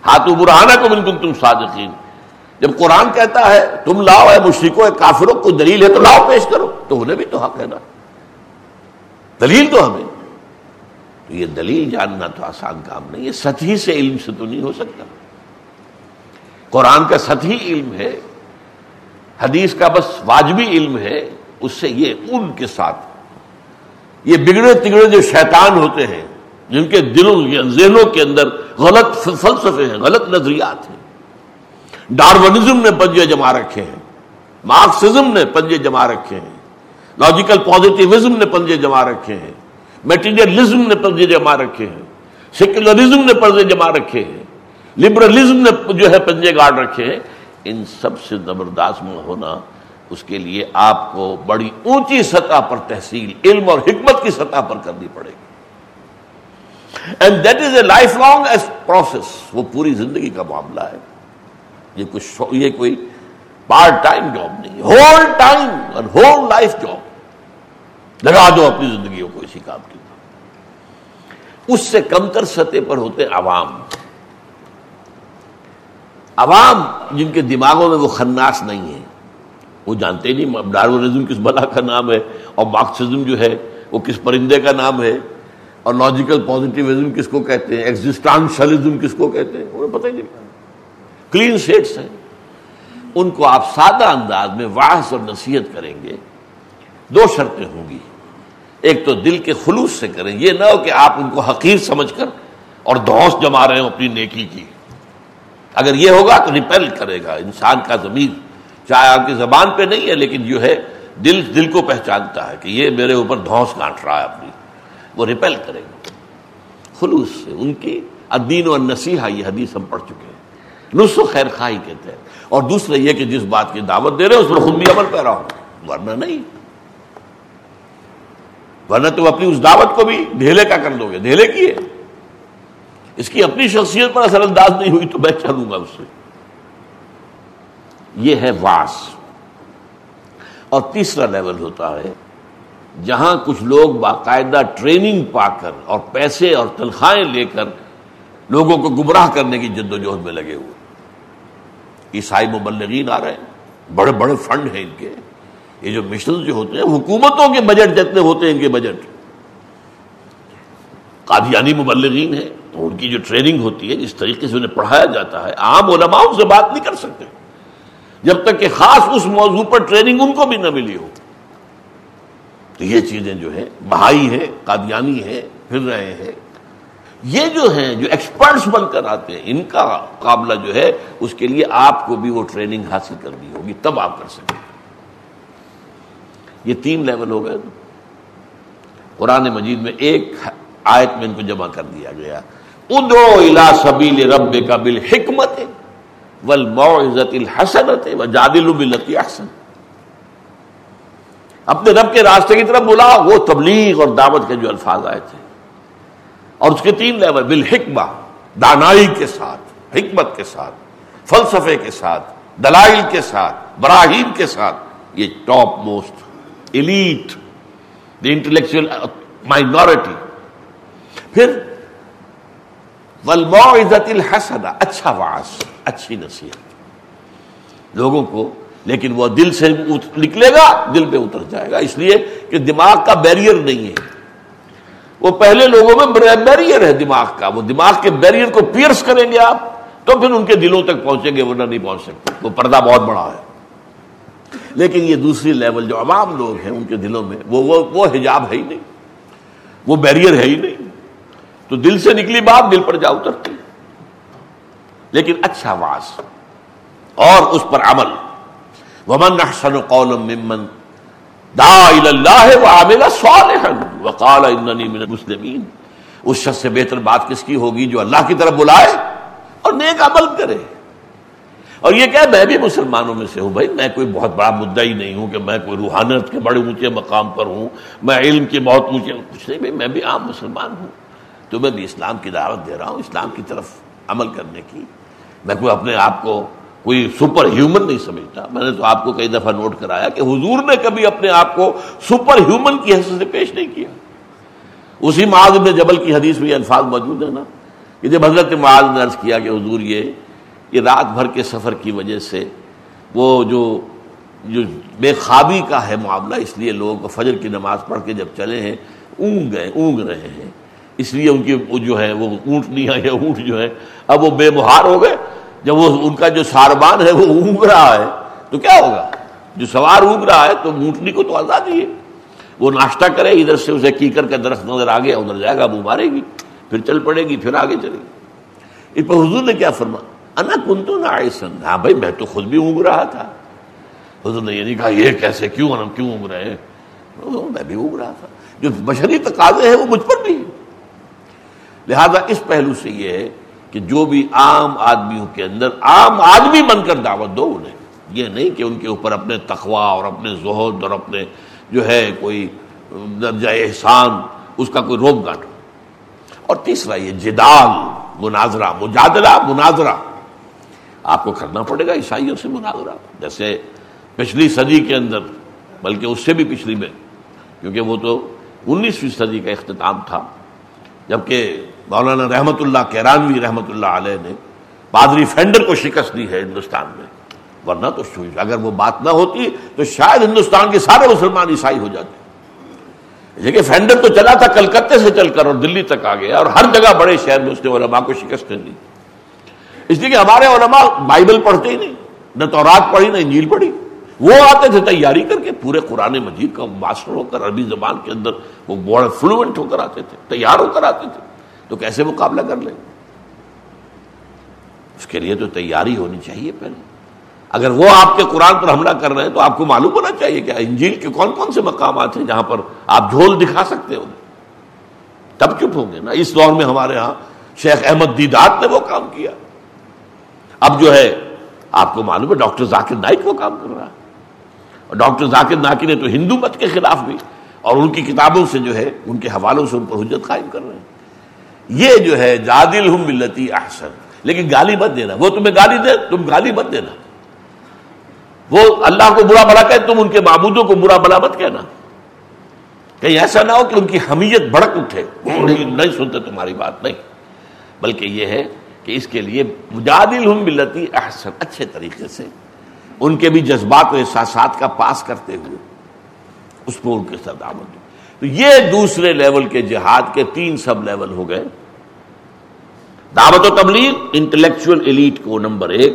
ہاتھ برہانہ کو بالکل تم صادقین۔ جب قرآن کہتا ہے، تم لاؤ ہے مشرقوں کافروں کو دلیل ہے تو لاؤ، پیش کرو۔ تو انہیں بھی تو حق ہے نا۔ دلیل تو ہمیں۔ تو یہ دلیل جاننا تو آسان کام نہیں یہ سطحی سے علم سے تو نہیں ہو سکتا۔ قرآن کا سطحی علم ہے۔ حدیث کا بس واجبی علم ہے۔ اس سے یہ ان کے ساتھ۔ یہ بگڑے تگڑے جو شیطان ہوتے ہیں جن کے دلوں ذہنوں کے اندر غلط فلسفے ہیں، غلط نظریات ہیں۔ ڈارونزم نے پنجے جما رکھے ہیں۔ مارکسزم نے پنجے جما رکھے ہیں۔ لاجیکل پازیٹیوزم نے پنجے جما رکھے ہیں۔ میٹیریلزم نے پنجے جما رکھے ہیں۔ سیکولرزم نے پنجے جما رکھے ہیں۔ لبرلزم نے جو ہے پنجے گاڑ رکھے ہیں۔ ان سب سے زبردست ہونا اس کے لیے آپ کو بڑی اونچی سطح پر تحصیل، علم اور حکمت کی سطح پر کرنی پڑے گی۔ And that is a lifelong as process وہ پوری زندگی کا معاملہ ہے۔ یہ کچھ یہ کوئی پارٹ ٹائم جاب نہیں ہول ٹائم اور ہول لائف جاب لگا دو اپنی زندگیوں کو اسی کام کی اس سے کمتر سطح پر ہوتے عوام۔ عوام جن کے دماغوں میں وہ خناس نہیں ہے۔ وہ جانتے نہیں ڈارونزم کس بلا کا نام ہے اور مارکسزم جو ہے وہ کس پرندے کا نام ہے۔ اور لاجیکل پازیٹیوزم کس کو کہتے ہیں؟ ایگزٹانشلزم کس کو کہتے ہیں؟ انہیں پتہ ہی نہیں۔ کلین سیٹس ہیں۔ ان کو آپ سادہ انداز میں واحث اور نصیحت کریں گے۔ دو شرطیں ہوں گی۔ ایک تو دل کے خلوص سے کریں۔ یہ نہ ہو کہ آپ ان کو حقیر سمجھ کر اور دوست جما رہے ہوں اپنی نیکی کی۔ اگر یہ ہوگا تو ریپیل کرے گا۔ انسان کا ضمیر چاہے آپ کی زبان پہ نہیں ہے، لیکن جو ہے دل دل کو پہچانتا ہے کہ یہ میرے اوپر دھوس کاٹ رہا ہے اپنی۔ وہ ریپیل کرے گا خلوص سے ان کی۔ ادین و نصیحہ یہ حدیث ہم پڑھ چکے ہیں۔ نس و خیر خواہی کہتے ہیں۔ اور دوسرا یہ کہ جس بات کی دعوت دے رہے ہیں، اس پر خود بھی عمل پیرا ہو ورنہ نہیں۔ ورنہ تم اپنی اس دعوت کو بھی ڈھیلے کا کر دو گے، ڈھیلے کی ہے اس کی اپنی شخصیت پر اثر انداز نہیں ہوئی تو میں چلوں گا اس سے؟ یہ ہے واس۔ اور تیسرا لیول ہوتا ہے جہاں کچھ لوگ باقاعدہ ٹریننگ پا کر اور پیسے اور تنخواہیں لے کر لوگوں کو گمراہ کرنے کی جد و جہد میں لگے ہوئے عیسائی مبلغین آ رہے ہیں، بڑے بڑے فنڈ ہیں ان کے۔ یہ جو مشن جو ہوتے ہیں، حکومتوں کے بجٹ جتنے ہوتے ہیں ان کے بجٹ۔ قادیانی مبلغین ہیں، تو ان کی جو ٹریننگ ہوتی ہے، جس طریقے سے انہیں پڑھایا جاتا ہے، عام علماء ان سے بات نہیں کر سکتے۔ جب تک کہ خاص اس موضوع پر ٹریننگ ان کو بھی نہ ملی ہو۔ تو یہ چیزیں جو ہے بہائی ہے قادیانی ہے پھر رہے ہیں۔ یہ جو ہیں، جو ایکسپرٹس بن کر آتے ہیں، ان کا قابلہ جو ہے، اس کے لیے آپ کو بھی وہ ٹریننگ حاصل کرنی ہوگی، تب آپ کر سکیں۔ یہ تین لیول ہو گئے۔ قرآن مجید میں ایک آیت میں ان کو جمع کر دیا گیا۔ ادو الا سبیل رب کا بل حکمت والموعظت الحسنت وجادل بالتي احسن۔ اپنے رب کے راستے کی طرف بلا وہ تبلیغ اور دعوت کے جو الفاظ آئے تھے۔ اور اس کے تین لیول، بالحکمہ، دانائی کے ساتھ، حکمت کے ساتھ، فلسفے کے ساتھ، دلائل کے ساتھ، براہیم کے ساتھ، یہ top most elite the intellectual minority پھر والموعظت الحسنہ اچھا واس اچھی نصیحت۔ لوگوں کو لیکن وہ دل سے نکلے گا دل پہ اتر جائے گا۔ اس لیے کہ دماغ کا بیریئر نہیں ہے۔ وہ پہلے لوگوں میں بیریئر ہے دماغ کا۔ وہ دماغ کے بیریئر کو پیئرس کریں گے آپ تو پھر ان کے دلوں تک پہنچیں گے ورنہ نہیں پہنچ سکتے۔ وہ پردہ بہت بڑا ہے۔ لیکن یہ دوسری لیول جو عوام لوگ ہیں ان کے دلوں میں وہ وہ, وہ حجاب ہے ہی نہیں۔ وہ بیریئر ہے ہی نہیں۔ تو دل سے نکلی بات دل پر جا اترتی۔ لیکن اچھا واس اور اس پر عمل۔ ومن احسن قولا ممن دعا الى الله وعمل صالحا وقال انني من المسلمين۔ اس شخص سے بہتر بات کس کی ہوگی جو اللہ کی طرف بلائے اور نیک عمل کرے؟ اور یہ کہ میں بھی مسلمانوں میں سے ہوں بھائی، میں کوئی بہت بڑا مدعا ہی نہیں ہوں کہ میں کوئی روحانیت کے بڑے اونچے مقام پر ہوں، میں علم کے بہت اونچے، کچھ نہیں بھائی، میں بھی عام مسلمان ہوں۔ تو میں بھی اسلام کی دعوت دے رہا ہوں، اسلام کی طرف عمل کرنے کی۔ میں کوئی اپنے آپ کو کوئی سپر ہیومن نہیں سمجھتا۔ میں نے تو آپ کو کئی دفعہ نوٹ کرایا کہ حضور نے کبھی اپنے آپ کو سپر ہیومن کی حیثیت سے پیش نہیں کیا۔ اسی معاذ ابن جبل کی حدیث میں یہ الفاظ موجود ہے نا کہ جب حضرت معاذ نے عرض کیا کہ حضور یہ کہ رات بھر کے سفر کی وجہ سے وہ جو جو بے خوابی کا ہے معاملہ، اس لیے لوگ فجر کی نماز پڑھ کے جب چلے ہیں، اونگ گئے، اونگ رہے ہیں۔ اس لیے ان کی جو ہے، وہ اونٹ نہیں ہے یا اونٹ جو ہے، اب وہ بے مہار ہو گئے۔ جب وہ ان کا جو ساربان ہے وہ اونگ رہا ہے، تو کیا ہوگا؟ جو سوار اونگ رہا ہے، تو اونٹنی کو تو آزادی ہے۔ وہ ناشتہ کرے، ادھر سے اسے کیکر کا درخت نظر آ گیا ادھر جائے گا، وہ مارے گی، پھر چل پڑے گی، پھر آگے چلے گی۔ اس پر حضور نے کیا فرما انا کن تو نہ ہاں بھائی، میں تو خود بھی اونگ رہا تھا۔ حضور نے یہ نہیں کہا، یہ کیسے، کیوں ہم کیوں اونگ رہے ہیں؟ میں بھی اونگ رہا تھا۔ جو بشری تقاضے ہیں، وہ مجھ پر بھی لہذا اس پہلو سے یہ ہے کہ جو بھی عام آدمیوں کے اندر، عام آدمی بن کر دعوت دو انہیں۔ یہ نہیں کہ ان کے اوپر اپنے تخوا اور اپنے زہد اور اپنے جو ہے کوئی درجہ احسان، اس کا کوئی روک گاٹ اور تیسرا یہ جدال، مناظرہ، مجادلہ، مناظرہ۔ آپ کو کرنا پڑے گا عیسائیوں سے مناظرہ۔ جیسے پچھلی صدی کے اندر، بلکہ اس سے بھی پچھلی میں، کیونکہ وہ تو انیسویں صدی کا اختتام تھا، جبکہ مولانا رحمت اللہ کیرانوی رحمت اللہ علیہ نے پادری فینڈر کو شکست دی ہے ہندوستان میں۔ ورنہ تو اگر وہ بات نہ ہوتی تو شاید ہندوستان کے سارے مسلمان عیسائی ہو جاتے۔ لیکن فینڈر تو چلا تھا کلکتے سے چل کر اور دلی تک آ گیا اور ہر جگہ بڑے شہر میں اس نے علماء کو شکست دی۔ اس لیے کہ ہمارے علماء بائبل پڑھتے ہی نہیں، نہ تو رات پڑھی، نہ انجیل پڑھی۔ وہ آتے تھے تیاری کر کے پورے قرآن مجید کا ماسٹر ہو کر، عربی زبان کے اندر وہ بڑا فلوئنٹ ہو کر آتے تھے، تیار ہو کر آتے تھے۔ تو کیسے مقابلہ کر لیں اس کے لیے تو تیاری ہونی چاہیے پہلے۔ اگر وہ آپ کے قرآن پر حملہ کر رہے ہیں تو آپ کو معلوم ہونا چاہیے کہ انجیل کے کون کون سے مقامات ہیں جہاں پر آپ جھول دکھا سکتے ہو تب چپ ہوں گے نا۔ اس دور میں ہمارے ہاں شیخ احمد دیدات نے وہ کام کیا۔ اب جو ہے، آپ کو معلوم ہے، ڈاکٹر ذاکر نائک وہ کام کر رہا ہے۔ اور ڈاکٹر ذاکر ناکی نے تو ہندو مت کے خلاف بھی اور ان کی کتابوں سے جو ہے، ان کے حوالوں سے ان پر حجت قائم کر رہے ہیں۔ یہ جو ہے جادل ہم ملتی احسن۔ لیکن گالی مت دینا۔ وہ تمہیں گالی دے، تم گالی مت دینا۔ وہ اللہ کو برا بلا کہ تم ان کے معبودوں کو برا بلا مت کہنا۔ کہیں ایسا نہ ہو کہ ان کی حمیت بھڑک اٹھے۔ نہیں سنتے، تمہاری بات نہیں۔ بلکہ یہ ہے کہ اس کے لیے جادل ہم ملتی احسن۔ اچھے طریقے سے ان کے بھی جذبات و احساسات کا پاس کرتے ہوئے اس کو ان کے ساتھ دعوت تو یہ دوسرے لیول کے جہاد کے تین سب لیول ہو گئے۔ دعوت و تبلیغ انٹلیکچل ایلیٹ کو نمبر ایک۔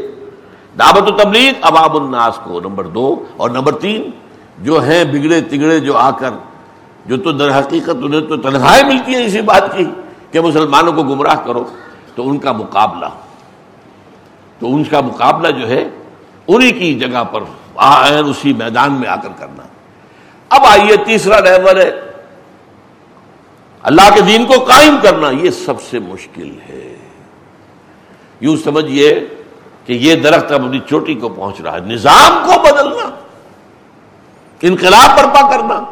دعوت و تبلیغ، عوام الناس کو نمبر دو۔ اور نمبر تین، جو ہیں بگڑے تگڑے، جو آ کر، جو تو در حقیقت انہیں تو تنخواہیں ملتی ہیں اسی بات کی کہ مسلمانوں کو گمراہ کرو، تو ان کا مقابلہ۔ تو ان کا مقابلہ جو ہے، انہی کی جگہ پر اسی میدان میں آ کر کرنا۔ اب آئیے تیسرا لیول ہے۔ اللہ کے دین کو قائم کرنا یہ سب سے مشکل ہے۔ یوں سمجھیے کہ یہ درخت اب اپنی چوٹی کو پہنچ رہا ہے، نظام کو بدلنا، انقلاب برپا کرنا۔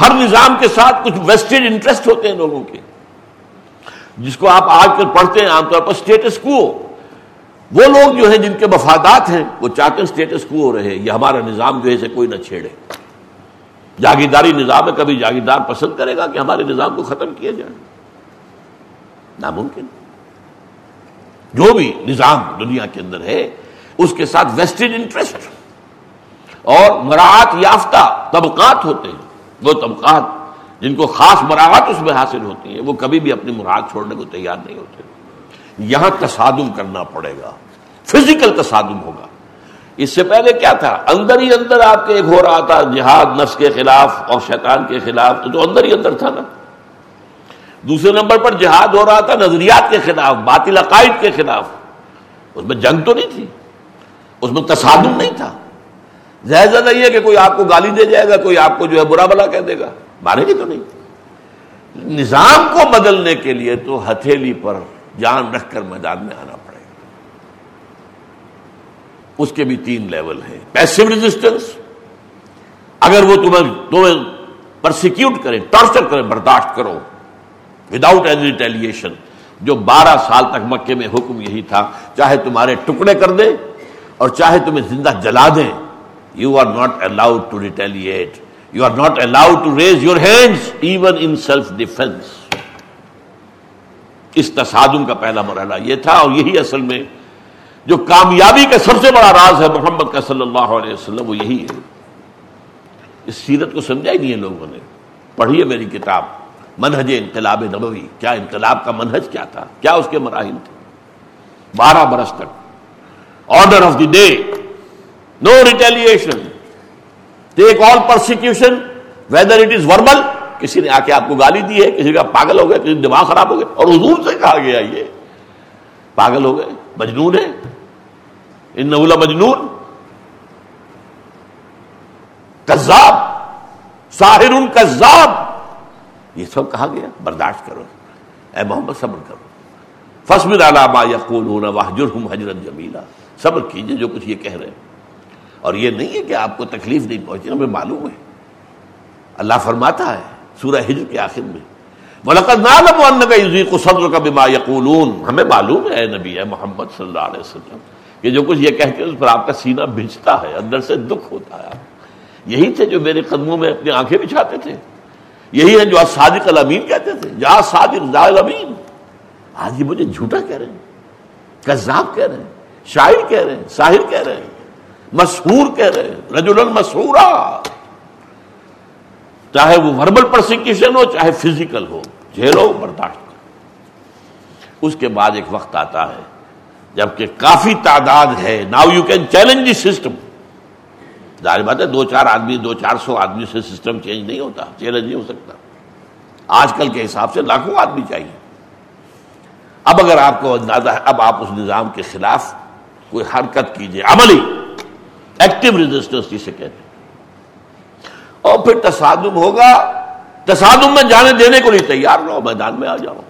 ہر نظام کے ساتھ کچھ ویسٹڈ انٹرسٹ ہوتے ہیں لوگوں کے۔ جس کو آپ آج کل پڑھتے ہیں، عام طور پر اسٹیٹس کو وہ لوگ جو ہیں، جن کے مفادات ہیں، وہ چاہتے ہیں اسٹیٹس کو ہو رہے، یہ ہمارا نظام جو ہے، اسے کوئی نہ چھیڑے۔ جاگیرداری نظام ہے، کبھی جاگیردار پسند کرے گا کہ ہمارے نظام کو ختم کیا جائے۔ ناممکن۔ جو بھی نظام دنیا کے اندر ہے، اس کے ساتھ ویسٹڈ انٹرسٹ اور مراعات یافتہ طبقات ہوتے ہیں۔ وہ طبقات جن کو خاص مراعات اس میں حاصل ہوتی ہیں، وہ کبھی بھی اپنی مراعات چھوڑنے کو تیار نہیں ہوتے۔ یہاں تصادم کرنا پڑے گا۔ فزیکل تصادم ہوگا۔ اس سے پہلے کیا تھا؟ اندر ہی اندر آپ کے ایک ہو رہا تھا جہاد نفس کے خلاف اور شیطان کے خلاف تو, تو اندر ہی اندر تھا نا۔ دوسرے نمبر پر جہاد ہو رہا تھا نظریات کے خلاف باطل عقائد کے خلاف۔ اس میں جنگ تو نہیں تھی اس میں تصادم نہیں تھا۔ جائزہ نہیں ہے کہ کوئی آپ کو گالی دے جائے گا کوئی آپ کو جو ہے برا بلا کہہ دے گا مارے گی تو نہیں۔ نظام کو بدلنے کے لیے تو ہتھیلی پر جان رکھ کر میدان میں آنا پڑے گا اس کے بھی تین لیول ہیں۔ پیسو ریزسٹنس اگر وہ تمہیں تمہیں پرسیکیوٹ کریں ٹارچر کریں برداشت کرو۔ وداؤٹ اینی ریٹیلیشن جو بارہ سال تک مکے میں حکم یہی تھا، چاہے تمہارے ٹکڑے کر دیں اور چاہے تمہیں زندہ جلا دیں you are not allowed to retaliate you are not allowed to raise your hands even in self defence اس تصادم کا پہلا مرحلہ یہ تھا اور یہی اصل میں جو کامیابی کا سب سے بڑا راز ہے محمد کا صلی اللہ علیہ وسلم، وہ یہی ہے۔ اس سیرت کو سمجھا ہی نہیں ہے لوگوں نے۔ پڑھی ہے میری کتاب، منہج انقلاب نبوی۔ کیا انقلاب کا منہج کیا تھا؟ کیا اس کے مراحل تھے؟ بارہ برس تک۔ Order of the day no retaliation take all persecution whether it is verbal کسی نے آ کے آپ کو گالی دی ہے، کسی کا پاگل ہو گیا، کسی دماغ خراب ہو گیا، اور حضور سے کہا گیا یہ۔ پاگل ہو گئے، مجنون ہے ان نولا مجنون. کذاب ساحر ان کذاب. یہ سب کہا گیا، برداشت کرو۔ اے محمد، صبر کرو۔ فصبر علامہ یقول واہجر حجرت جمیلا۔ صبر کیجیے جو کچھ یہ کہہ رہے ہیں۔ اور یہ نہیں ہے کہ آپ کو تکلیف نہیں پہنچی، ہمیں معلوم ہے۔ اللہ فرماتا ہے سورہ ہجر کے آخر میں ملک نالم کا صدر کا بیما یقون ہمیں معلوم ہے نبی ہے محمد صلی اللہ علیہ وسلم کہ جو کچھ یہ کہتے ہیں اس پر آپ کا سینہ بھجتا ہے، اندر سے دکھ ہوتا ہے۔ یہی تھے جو میرے قدموں میں اپنی آنکھیں بچھاتے تھے۔ یہی ہے جو آج صادق الامین کہتے تھے۔ جہاں صادق الامین۔ آج یہ مجھے جھوٹا کہہ رہے ہیں، کذاب کہہ رہے ہیں، شاعر کہہ رہے ہیں، ساحر کہہ رہے ہیں مشہور کہہ رہے ہیں رجل المسورا چاہے وہ وربل پرسیکیوشن ہو، چاہے فزیکل ہو جھیلو برداشت کرو اس کے بعد ایک وقت آتا ہے جبکہ کافی تعداد ہے۔ Now you can challenge the system ظاہر بات ہے، دو چار آدمی، دو چار سو آدمی سے سسٹم چینج نہیں ہوتا چیلنج نہیں ہو سکتا۔ آج کل کے حساب سے لاکھوں آدمی چاہیے۔ اب اگر آپ کو اندازہ ہے، اب آپ اس نظام کے خلاف کوئی حرکت کیجیے عملی ایکٹیو ریزسٹنس جسے کہتے ہیں۔ اور پھر تصادم ہوگا۔ تصادم میں جانے دینے کو نہیں تیار رہو، میدان میں آ جاؤ۔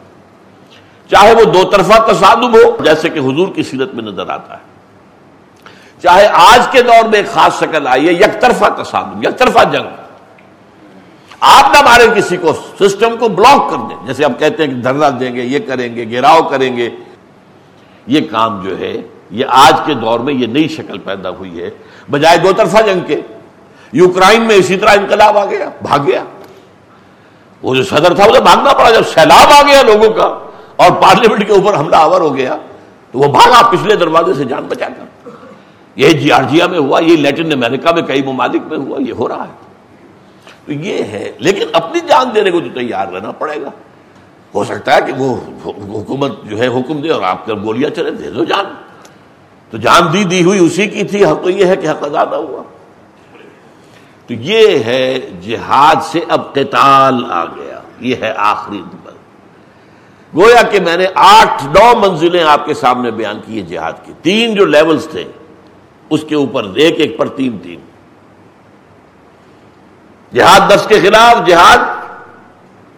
چاہے وہ دو طرفہ تصادم ہو، جیسے کہ حضور کی سیرت میں نظر آتا ہے۔ چاہے آج کے دور میں ایک خاص شکل آئی ہے، یک طرفہ تصادم، یک طرفہ جنگ۔ آپ نہ مارے کسی کو، سسٹم کو بلاک کر دیں۔ جیسے آپ کہتے ہیں کہ دھرنا دیں گے، یہ کریں گے، گھیراؤ کریں گے۔ یہ کام جو ہے، یہ آج کے دور میں یہ نئی شکل پیدا ہوئی ہے۔ بجائے دو طرفہ جنگ کے، یوکرائن میں اسی طرح انقلاب آ گیا، بھاگ گیا۔ وہ جو صدر تھا اسے بھاگنا پڑا۔ جب سیلاب آ گیا لوگوں کا اور پارلیمنٹ کے اوپر حملہ آور ہو گیا تو وہ بھاگا پچھلے دروازے سے جان بچا کر۔ یہ جی جارجیا میں ہوا، یہ لیٹن امریکہ میں، کئی ممالک میں ہوا، یہ ہو رہا ہے۔ تو یہ ہے، لیکن اپنی جان دینے کو تو تیار رہنا پڑے گا۔ ہو سکتا ہے کہ وہ حکومت جو ہے، حکم دے اور آپ کر گولیاں چلے، دے دو جان۔ تو جان دی دی ہوئی اسی کی تھی، حق تو یہ ہے کہ حق زیادہ ہوا۔ تو یہ ہے جہاد سے اب قتال آ گیا۔ یہ ہے آخری گویا کہ میں نے آٹھ نو منزلیں آپ کے سامنے بیان کی جہاد کی۔ تین جو لیولز تھے، اس کے اوپر ایک ایک پر تین تین۔ جہاد نفس کے خلاف، جہاد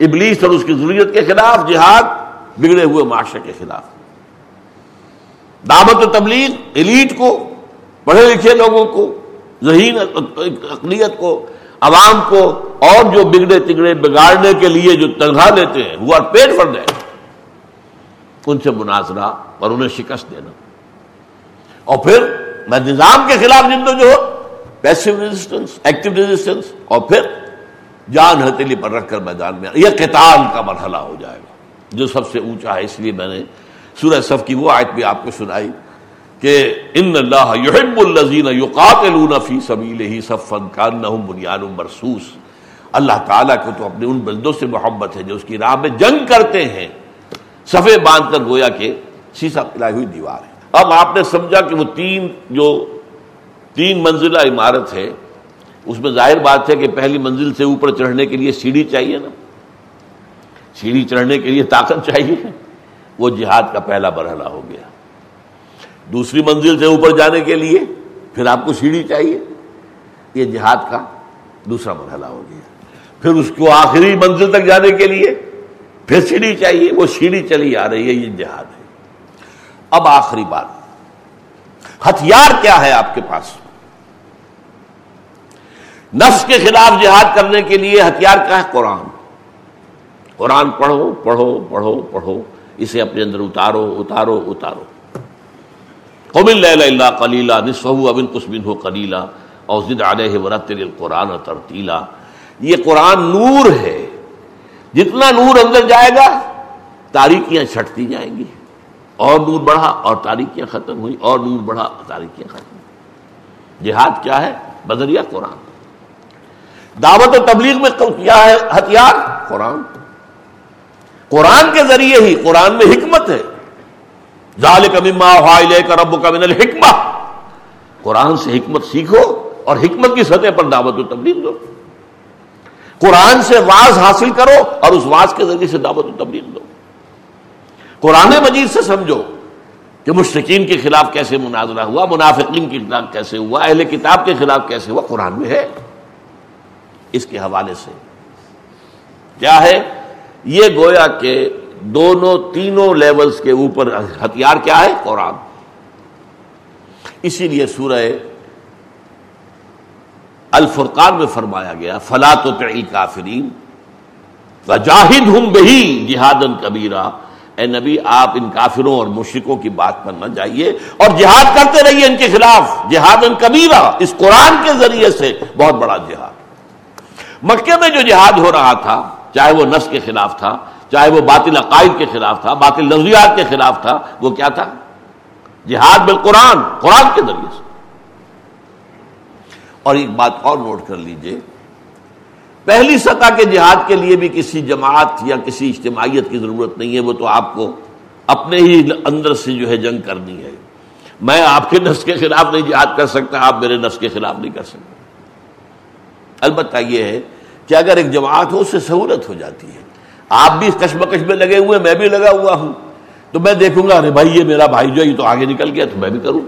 ابلیس اور اس کی ضروریت کے خلاف، جہاد بگڑے ہوئے معاشرے کے خلاف۔ دعوت و تبلیغ ایلیٹ کو، پڑھے لکھے لوگوں کو، ذہین اقلیت کو، عوام کو اور جو بگڑے تگڑے، بگاڑنے کے لیے جو تنخواہ لیتے ہیں، وہ پیٹ فر دیں ان سے مناظرہ اور انہیں شکست دینا۔ اور پھر میں نظام کے خلاف جن جو پیسو ریزسٹنس ایکٹیو ریزسٹنس اور پھر جان ہتیلی پر رکھ کر میدان میں یہ قتال کا مرحلہ ہو جائے گا۔ جو سب سے اونچا ہے، اس لیے میں نے سورہ صف کی وہ آیت بھی آپ کو سنائی کہ ان اللہ یحب الذین یقاتلون فی سبیلہ صفا کانہم بنیان مرصوص۔ اللہ تعالیٰ کو تو اپنے ان بندوں سے محبت ہے جو اس کی راہ میں جنگ کرتے ہیں۔ صفے باندھ کر گویا کہ سیسا پلائی ہوئی دیوار ہے۔ اب آپ نے سمجھا کہ وہ تین جو تین منزلہ عمارت ہے، اس میں ظاہر بات ہے کہ پہلی منزل سے اوپر چڑھنے کے لیے سیڑھی چاہیے نا۔ سیڑھی چڑھنے کے لیے طاقت چاہیے۔ وہ جہاد کا پہلا مرحلہ ہو گیا۔ دوسری منزل سے اوپر جانے کے لیے پھر آپ کو سیڑھی چاہیے۔ یہ جہاد کا دوسرا مرحلہ ہو گیا۔ پھر اس کو آخری منزل تک جانے کے لیے پھر سیڑھی چاہیے، وہ سیڑھی چلی آ رہی ہے، یہ جہاد ہے۔ اب آخری بات، ہتھیار کیا ہے آپ کے پاس؟ نفس کے خلاف جہاد کرنے کے لیے ہتھیار کیا ہے؟ قرآن۔ قرآن پڑھو پڑھو پڑھو پڑھو، اسے اپنے اندر اتارو اتارو اتارو۔ قبل اللہ کلیلہ نصف ابن کسبن ہو کلیلہ اور ضد علیہ ورت القرآن ترتیلا یہ قرآن نور ہے۔ جتنا نور اندر جائے گا، تاریکیاں چھٹتی جائیں گی۔ اور نور بڑھا اور تاریکیاں ختم ہوئی اور نور بڑھا تاریکیاں ختم ہوئی جہاد کیا ہے؟ بدریا قرآن۔ دعوت و تبلیغ میں کیا ہے؟ ہتھیار؟ قرآن۔ قرآن کے ذریعے ہی، قرآن میں حکمت ہے۔ ظال کما کا رب کا من الحکمہ۔ قرآن سے حکمت سیکھو اور حکمت کی سطح پر دعوت و تبلیغ دو۔ قرآن سے واز حاصل کرو اور اس واز کے ذریعے سے دعوت و تبلیغ دو۔ قرآن مجید سے سمجھو کہ مشرقین کے خلاف کیسے مناظرہ ہوا، منافقین کے خلاف کیسے ہوا، اہل کتاب کے خلاف کیسے ہوا، قرآن میں ہے۔ اس کے حوالے سے۔ کیا ہے؟ یہ گویا کہ دونوں تینوں لیولز کے اوپر ہتھیار کیا ہے؟ قرآن۔ اسی لیے سورہ الفرقان میں فرمایا گیا، فلا تو کافرین جاہد ہوں بہی جہادن کبیرہ۔ اے نبی، آپ ان کافروں اور مشرقوں کی بات پر نہ جائیے اور جہاد کرتے رہیے ان کے خلاف۔ جہاد کبیرہ، اس قرآن کے ذریعے سے بہت بڑا جہاد۔ مکے میں جو جہاد ہو رہا تھا، چاہے وہ نس کے خلاف تھا، چاہے وہ باطل عقائد کے خلاف تھا، باطل نظریات کے خلاف تھا، وہ کیا تھا؟ جہاد بالقرآن، قرآن کے ذریعے سے۔ اور ایک بات اور نوٹ کر لیجیے۔ پہلی سطح کے جہاد کے لیے بھی کسی جماعت یا کسی اجتماعیت کی ضرورت نہیں ہے، وہ تو آپ کو اپنے ہی اندر سے جو ہے جنگ کرنی ہے۔ میں آپ کے نس کے خلاف نہیں جہاد کر سکتا، آپ میرے نس کے خلاف نہیں کر سکتے۔ البتہ یہ ہے کہ اگر ایک جماعت ہو، اس سے سہولت ہو جاتی ہے۔ آپ بھی کشمکش میں لگے ہوئے، میں بھی لگا ہوا ہوں۔ تو میں دیکھوں گا، ارے بھائی، یہ میرا بھائی جو ہے، یہ تو آگے نکل گیا، تو میں بھی کروں۔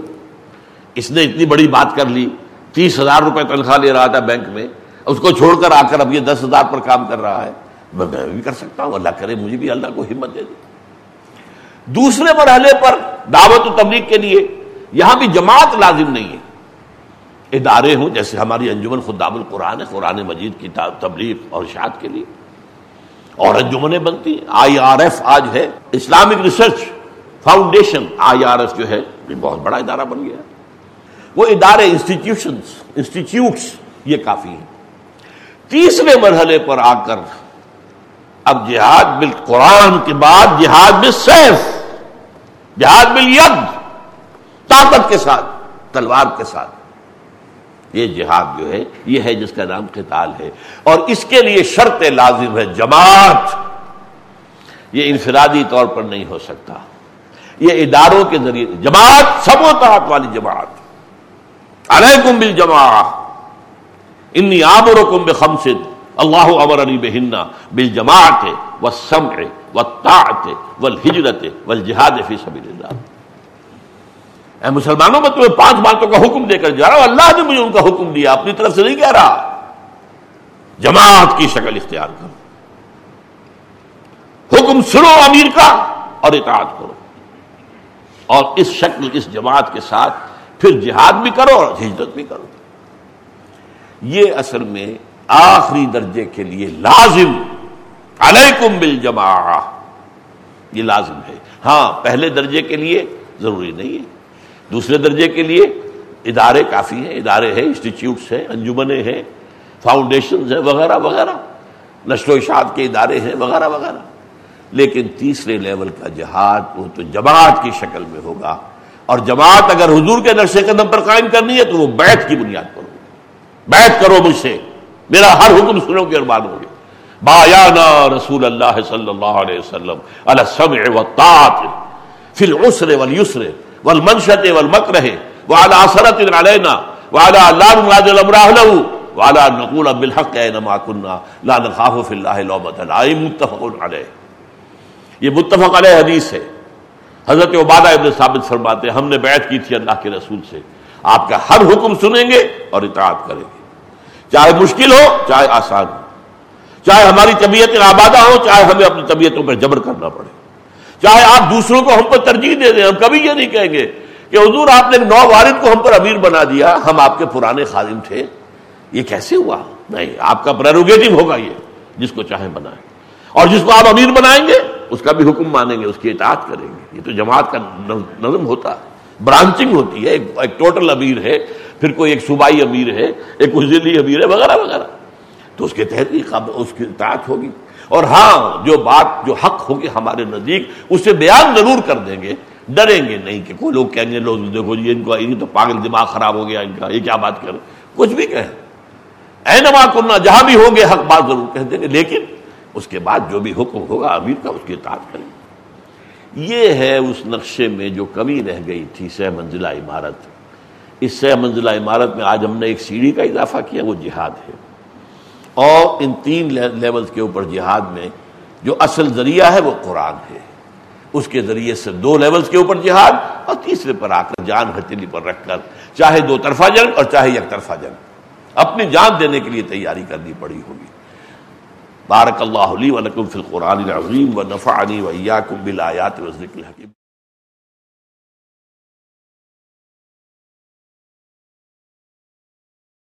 اس نے اتنی بڑی بات کر لی۔ تیس ہزار روپے تنخواہ لے رہا تھا بینک میں، اس کو چھوڑ کر آ کر اب یہ دس ہزار پر کام کر رہا ہے۔ میں بھی کر سکتا ہوں، اللہ کرے، مجھے بھی اللہ کو ہمت دے دے۔ دوسرے مرحلے پر دعوت و تبلیغ کے لیے یہاں بھی جماعت لازم نہیں ہے۔ ادارے ہوں، جیسے ہماری انجمن خدام القرآن ہے، قرآن مجید کی تبلیغ اور اشاعت کے لیے۔ اور انجمنیں بنتی آئی آر ایف آج ہے۔ Islamic Research Foundation I R F جو ہے، یہ بہت بڑا ادارہ بن گیا وہ ادارے انسٹیٹیوشن انسٹیٹیوٹس یہ کافی ہیں۔ تیسرے مرحلے پر آ کر اب جہاد بل قرآن کے بعد جہاد بل سیف، جہاد بل ید، طاقت کے ساتھ، تلوار کے ساتھ۔ یہ جہاد جو ہے، یہ ہے جس کا نام قتال ہے۔ اور اس کے لیے شرط لازم ہے جماعت۔ یہ انفرادی طور پر نہیں ہو سکتا۔ یہ اداروں کے ذریعے، جماعت، سب و تعت والی جماعت۔ علیکم بالجماعت انی آمر کم اللہ امر علی بہنا بل جماعت و سمع و و جہاد فی سبیل اللہ اے مسلمانوں میں تمہیں پانچ باتوں کا حکم دے کر جا رہا ہوں. اللہ نے مجھے ان کا حکم دیا. اپنی طرف سے نہیں کہہ رہا. جماعت کی شکل اختیار کرو. حکم سنو امیر کا اور اطاعت کرو. اور اس شکل، اس جماعت کے ساتھ پھر جہاد بھی کرو اور ہجرت بھی کرو۔ یہ اصل میں آخری درجے کے لیے لازم، علیکم بالجماع یہ لازم ہے۔ ہاں پہلے درجے کے لیے ضروری نہیں ہے۔ دوسرے درجے کے لیے ادارے کافی ہیں، ادارے ہیں، انسٹیٹیوٹس ہیں، انجمنیں ہیں فاؤنڈیشن ہیں، وغیرہ وغیرہ۔ نشر و اشاعت کے ادارے ہیں، وغیرہ وغیرہ۔ لیکن تیسرے لیول کا جہاد وہ تو جماعت کی شکل میں ہوگا۔ اور جماعت اگر حضور کے نقشے قدم پر قائم کرنی ہے تو وہ بیٹھ کی بنیاد پر ہوگی۔ بیٹھ کرو مجھ سے۔ میرا ہر حکم سنو گے اور مانو گے۔ بایا رسول اللہ صلی اللہ علیہ وسلم السمع والطاعت فی العسر والیسر والمنشط والمکرہ وعلى اثرت علینا وعلى لا نراد الامراہ له وعلى نقول بالحق اینما كنا لا نخاف فی اللہ لومت لائم متفق علیہ۔ یہ متفق علیہ حدیث ہے۔ حضرت عبادہ ابن ثابت فرماتے ہیں، ہم نے بیعت کی تھی اللہ کے رسول سے۔ آپ کا ہر حکم سنیں گے اور اطاعت کریں گے۔ چاہے مشکل ہو، چاہے آسان ہو۔ چاہے ہماری طبیعت آبادہ ہو، چاہے ہمیں اپنی طبیعتوں پر جبر کرنا پڑے۔ چاہے آپ دوسروں کو ہم پر ترجیح دے دیں، ہم کبھی یہ نہیں کہیں گے کہ حضور، آپ نے نو والد کو ہم پر امیر بنا دیا، ہم آپ کے پرانے خادم تھے۔ یہ کیسے ہوا؟ نہیں، آپ کا پریروگیٹو ہوگا یہ، جس کو چاہیں بنائیں۔ اور جس کو آپ امیر بنائیں گے اس کا بھی حکم مانیں گے، اس کی اطاعت کریں گے۔ یہ تو جماعت کا نظم ہوتا ہے۔ برانچنگ ہوتی ہے، ایک ایک ٹوٹل امیر ہے، پھر کوئی ایک صوبائی امیر ہے، ایک ضلعی امیر ہے، وغیرہ وغیرہ۔ تو اس کے تحت ہی اس کی اطاعت ہوگی۔ اور ہاں جو بات، جو حق ہوگی ہمارے نزدیک، اسے بیان ضرور کر دیں گے۔ ڈریں گے نہیں کہ کوئی لوگ کہیں گے، لوگ دیکھو جی ان کو یہ تو پاگل دماغ خراب ہو گیا، ان کا، یہ کیا بات کریں کچھ بھی کہیں۔ اے نما کرنا جہاں بھی ہوں گے، حق بات ضرور کہہ دیں گے۔ لیکن اس کے بعد جو بھی حکم ہوگا امیر کا اس کی اطاعت کریں یہ ہے اس نقشے میں جو کمی رہ گئی تھی سہ منزلہ عمارت۔ اس سہ منزلہ عمارت میں آج ہم نے ایک سیڑھی کا اضافہ کیا، وہ جہاد ہے۔ اور ان تین لیولز کے اوپر جہاد میں جو اصل ذریعہ ہے وہ قرآن ہے۔ اس کے ذریعے سے دو لیولز کے اوپر جہاد اور تیسرے پر آ کر جان ہتھیلی پر رکھ کر چاہے دو طرفہ جنگ اور چاہے یک طرفہ جنگ۔ اپنی جان دینے کے لیے تیاری کرنی پڑی ہوگی۔ بارک اللہ علی و فی القرآن العظیم و نفعنی و ایاکم بالآیات و ذکر الحکیم